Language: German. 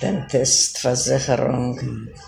Dentistversicherung mhm.